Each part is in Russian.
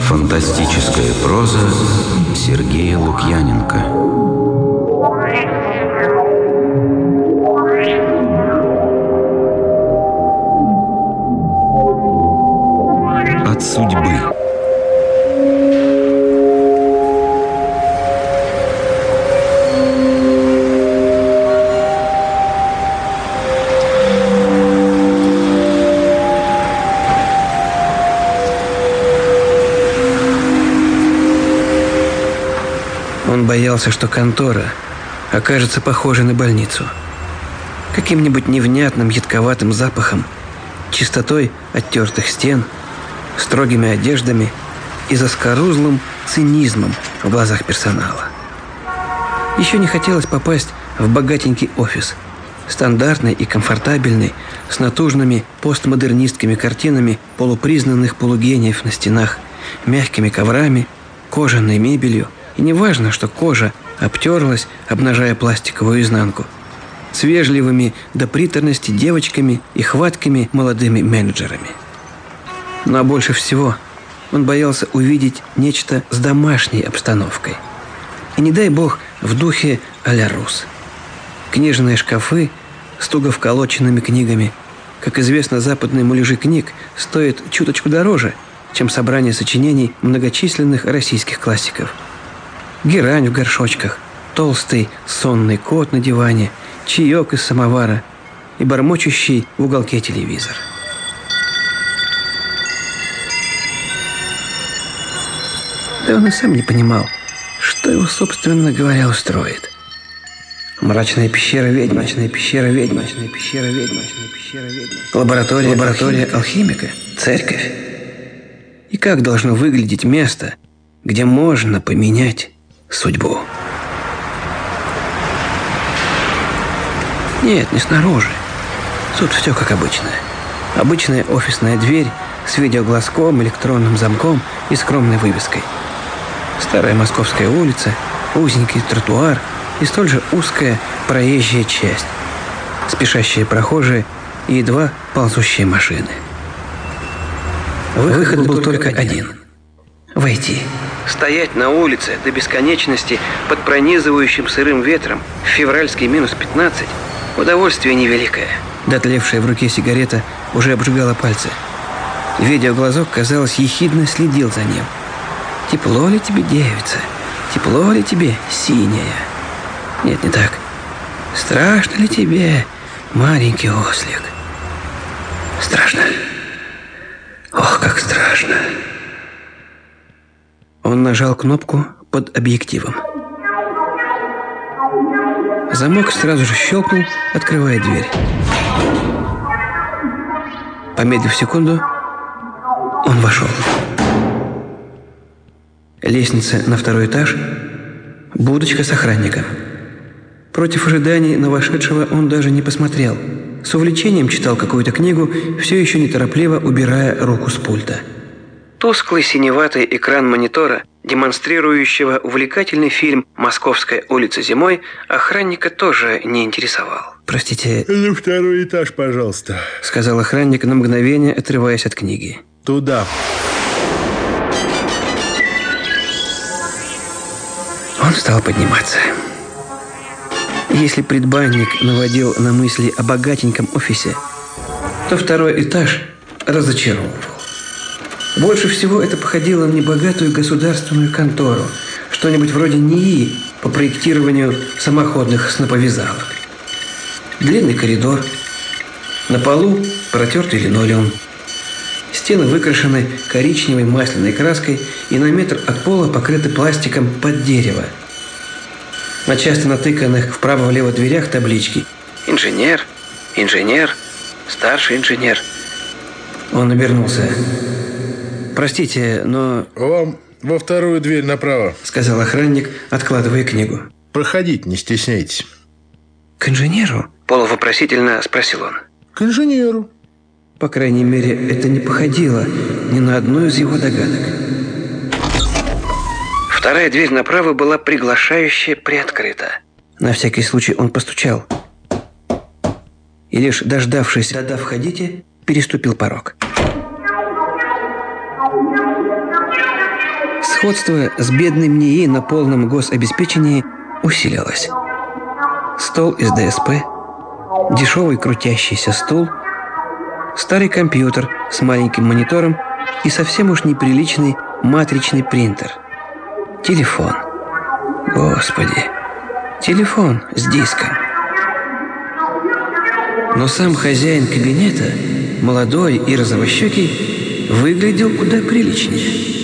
Фантастическая проза Сергея Лукьяненко. Боялся, что контора окажется похожей на больницу. Каким-нибудь невнятным едковатым запахом, чистотой оттертых стен, строгими одеждами и заскорузлым цинизмом в глазах персонала. Еще не хотелось попасть в богатенький офис, стандартный и комфортабельный, с натужными постмодернистскими картинами полупризнанных полугениев на стенах, мягкими коврами, кожаной мебелью – и не важно, что кожа обтерлась, обнажая пластиковую изнанку. С вежливыми до приторности девочками и хваткими молодыми менеджерами. Но больше всего он боялся увидеть нечто с домашней обстановкой. И не дай бог в духе а-ля Рус. Книжные шкафы с туго вколоченными книгами. Как известно, западные муляжи книг стоят чуточку дороже, чем собрание сочинений многочисленных российских классиков – герань в горшочках, толстый сонный кот на диване, чаек из самовара и бормочущий в уголке телевизор. Да он и сам не понимал, что его, собственно говоря, устроит. Мрачная пещера ведьм, мрачная пещера ведьм, мрачная пещера ведьм, мрачная пещера ведьм. Лаборатория, лаборатория алхимика, церковь. И как должно выглядеть место, где можно поменять судьбу. Нет, не снаружи. Тут все как обычно. Обычная офисная дверь с видеоглазком, электронным замком и скромной вывеской. Старая московская улица, узенький тротуар и столь же узкая проезжая часть. Спешащие прохожие и едва ползущие машины. Выход был только один. Войти. Стоять на улице до бесконечности под пронизывающим сырым ветром в февральский минус 15 – удовольствие невеликое. Дотлевшая в руке сигарета уже обжигала пальцы. Видеоглазок, казалось, ехидно следил за ним. «Тепло ли тебе, девица? Тепло ли тебе, синяя?» «Нет, не так. Страшно ли тебе, маленький ослик?» «Страшно. Ох, как страшно!» Он нажал кнопку под объективом. Замок сразу же щелкнул, открывая дверь. Помедлив секунду, он вошел. Лестница на второй этаж, будочка с охранником. Против ожиданий на вошедшего он даже не посмотрел. С увлечением читал какую-то книгу, все еще неторопливо убирая руку с пульта. Тусклый синеватый экран монитора, демонстрирующего увлекательный фильм «Московская улица зимой», охранника тоже не интересовал. «Простите...» «На второй этаж, пожалуйста», — сказал охранник на мгновение, отрываясь от книги. «Туда». Он стал подниматься. Если предбанник наводил на мысли о богатеньком офисе, то второй этаж разочаровывал. Больше всего это походило на небогатую государственную контору, что-нибудь вроде НИИ по проектированию самоходных сноповязалок. Длинный коридор, на полу протертый линолеум. Стены выкрашены коричневой масляной краской и на метр от пола покрыты пластиком под дерево. На часто натыканных вправо-влево дверях таблички «Инженер», «Инженер», «Старший инженер». Он обернулся. «Простите, но...» «Вам во вторую дверь направо», — сказал охранник, откладывая книгу. «Проходите, не стесняйтесь». «К инженеру?» — полувопросительно спросил он. «К инженеру». По крайней мере, это не походило ни на одну из его догадок. Вторая дверь направо была приглашающе приоткрыта. На всякий случай он постучал. и лишь дождавшись «да-да, входите», переступил порог. Сходство с бедным НИИ на полном гособеспечении усилилось. Стол из ДСП, дешевый крутящийся стул, старый компьютер с маленьким монитором и совсем уж неприличный матричный принтер. Телефон. Господи. Телефон с диском. Но сам хозяин кабинета, молодой и розовощекий, выглядел куда приличнее.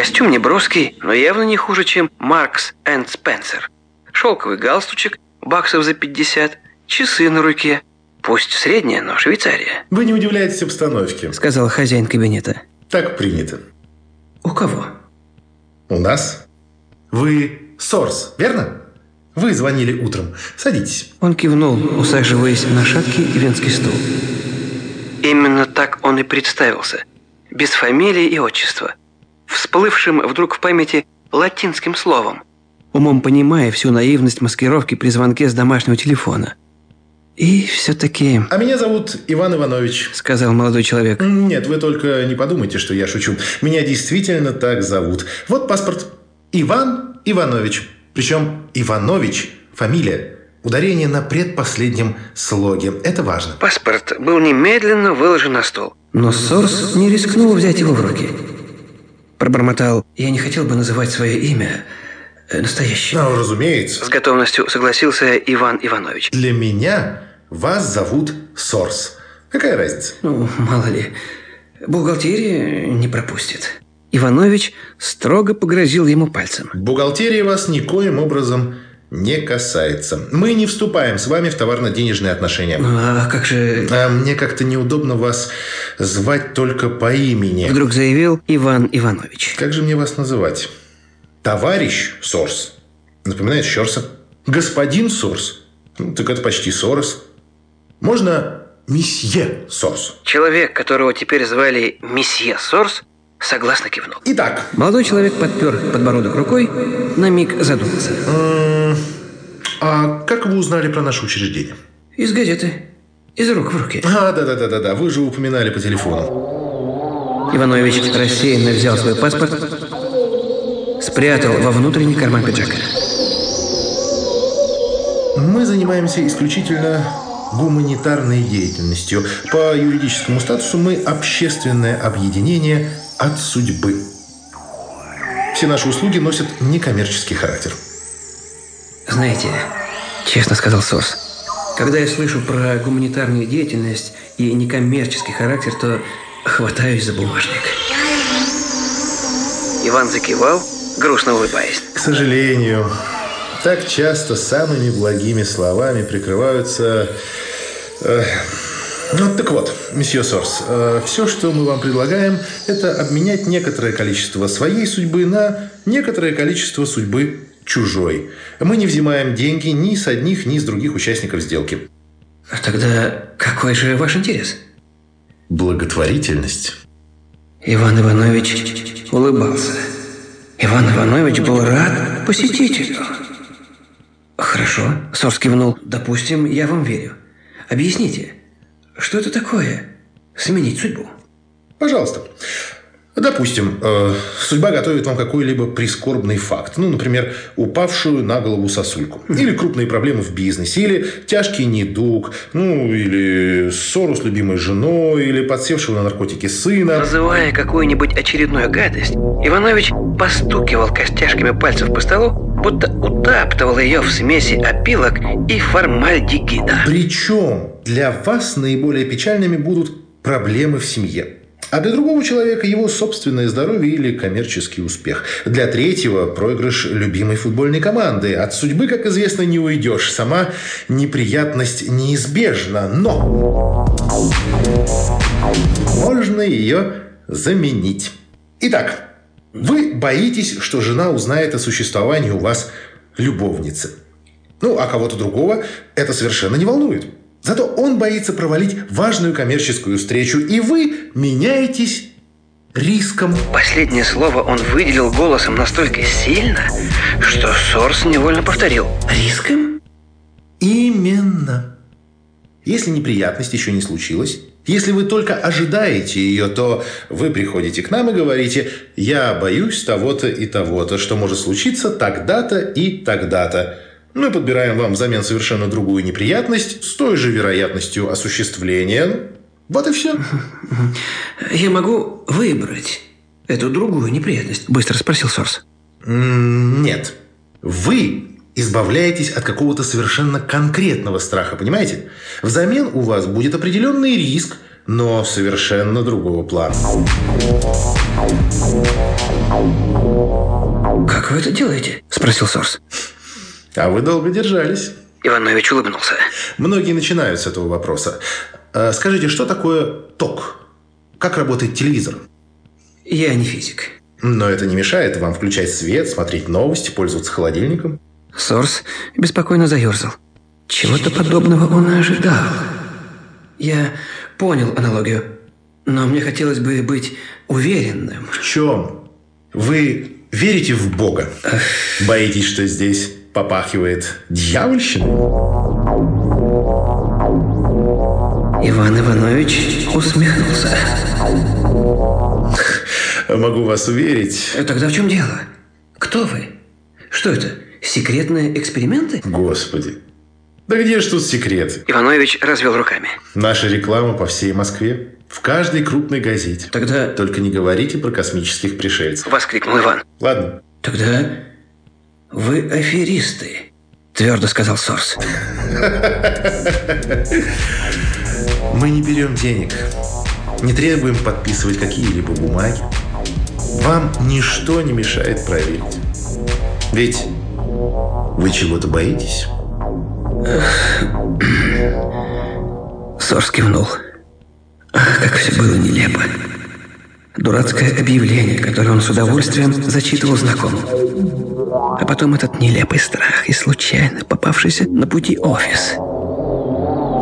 Костюм неброский, но явно не хуже, чем Маркс энд Спенсер. Шелковый галстучек, баксов за 50, часы на руке. Пусть средняя, но Швейцария, Вы не удивляетесь обстановке. сказал хозяин кабинета. Так принято. У кого? У нас? Вы Сорс, верно? Вы звонили утром. Садитесь. Он кивнул, усаживаясь на шаткий венский стул. Именно так он и представился. Без фамилии и отчества. Всплывшим вдруг в памяти латинским словом. Умом понимая всю наивность маскировки при звонке с домашнего телефона. «И все-таки...» А меня зовут Иван Иванович. сказал молодой человек. Нет, вы только не подумайте, что я шучу. Меня действительно так зовут. Вот паспорт. Иван Иванович. Причем Иванович – фамилия. Ударение на предпоследнем слоге. Это важно. Паспорт был немедленно выложен на стол. Но Сорс не рискнул взять его в руки. Пробормотал, я не хотел бы называть свое имя э, настоящее. Ну, разумеется. С готовностью согласился Иван Иванович. Для меня вас зовут Сорс. Какая разница? Ну, мало ли, бухгалтерия не пропустит. Иванович строго погрозил ему пальцем. Бухгалтерия вас никоим образом не касается. Мы не вступаем с вами в товарно-денежные отношения. А как же... А мне как-то неудобно вас звать только по имени. Вдруг заявил Иван Иванович. Как же мне вас называть? Товарищ Сорс. Напоминает Щорса. Господин Сорс. Ну, так это почти Сорос. Можно месье Сорс. Человек, которого теперь звали месье Сорс, согласно кивнул. Итак, Молодой человек подпер подбородок рукой, на миг задумался. а как вы узнали про наше учреждение? Из газеты. Из рук в руки. А, да-да-да-да, вы же упоминали по телефону. Иванович рассеянно взял свой паспорт, спрятал во внутренний карман пиджака. Мы занимаемся исключительно гуманитарной деятельностью. По юридическому статусу мы общественное объединение от судьбы. Все наши услуги носят некоммерческий характер. Знаете, честно сказал Сорс, когда я слышу про гуманитарную деятельность и некоммерческий характер, то хватаюсь за бумажник. Иван закивал, грустно улыбаясь. К сожалению, так часто самыми благими словами прикрываются... э, ну, так вот, месье Сорс, э, все, что мы вам предлагаем, это обменять некоторое количество своей судьбы на некоторое количество судьбы чужой. Мы не взимаем деньги ни с одних, ни с других участников сделки. А Тогда какой же ваш интерес? Благотворительность. Иван Иванович улыбался. Иван Иванович был рад посетителю. Хорошо, Сорс кивнул. Допустим, я вам верю. Объясните, что это такое? Сменить судьбу. Пожалуйста. Допустим, э, судьба готовит вам какой-либо прискорбный факт. Ну, например, упавшую на голову сосульку. Или крупные проблемы в бизнесе. Или тяжкий недуг. Ну, или ссору с любимой женой. Или подсевшего на наркотики сына. Называя какую-нибудь очередную гадость, Иванович постукивал костяшками пальцев по столу, будто утаптывал ее в смеси опилок и формальдегида. Причем для вас наиболее печальными будут проблемы в семье. А для другого человека его собственное здоровье или коммерческий успех. Для третьего – проигрыш любимой футбольной команды. От судьбы, как известно, не уйдешь. Сама неприятность неизбежна. Но можно ее заменить. Итак, вы боитесь, что жена узнает о существовании у вас любовницы. Ну, а кого-то другого это совершенно не волнует. Зато он боится провалить важную коммерческую встречу, и вы меняетесь риском. Последнее слово он выделил голосом настолько сильно, что Сорс невольно повторил. Риском? Именно. Если неприятность еще не случилась, если вы только ожидаете ее, то вы приходите к нам и говорите «Я боюсь того-то и того-то, что может случиться тогда-то и тогда-то». Мы подбираем вам взамен совершенно другую неприятность с той же вероятностью осуществления. Вот и все. Я могу выбрать эту другую неприятность? Быстро спросил Сорс. Нет. Вы избавляетесь от какого-то совершенно конкретного страха, понимаете? Взамен у вас будет определенный риск, но совершенно другого плана. «Как вы это делаете?» – спросил Сорс. А вы долго держались. Иванович улыбнулся. Многие начинают с этого вопроса. А скажите, что такое ток? Как работает телевизор? Я не физик. Но это не мешает вам включать свет, смотреть новости, пользоваться холодильником. Сорс беспокойно заерзал. Чего-то подобного он и ожидал. Я понял аналогию, но мне хотелось бы быть уверенным. В чем? Вы верите в Бога? Боитесь, что здесь попахивает дьявольщиной? Иван Иванович усмехнулся. Могу вас уверить. Тогда в чем дело? Кто вы? Что это? Секретные эксперименты? Господи. Да где ж тут секрет? Иванович развел руками. Наша реклама по всей Москве. В каждой крупной газете. Тогда... Только не говорите про космических пришельцев. Воскликнул Иван. Ладно. Тогда вы аферисты, твердо сказал Сорс. Мы не берем денег. Не требуем подписывать какие-либо бумаги. Вам ничто не мешает проверить. Ведь вы чего-то боитесь? Сорс кивнул. Ах, как все было нелепо. Дурацкое объявление, которое он с удовольствием зачитывал знакомым. А потом этот нелепый страх и случайно попавшийся на пути офис –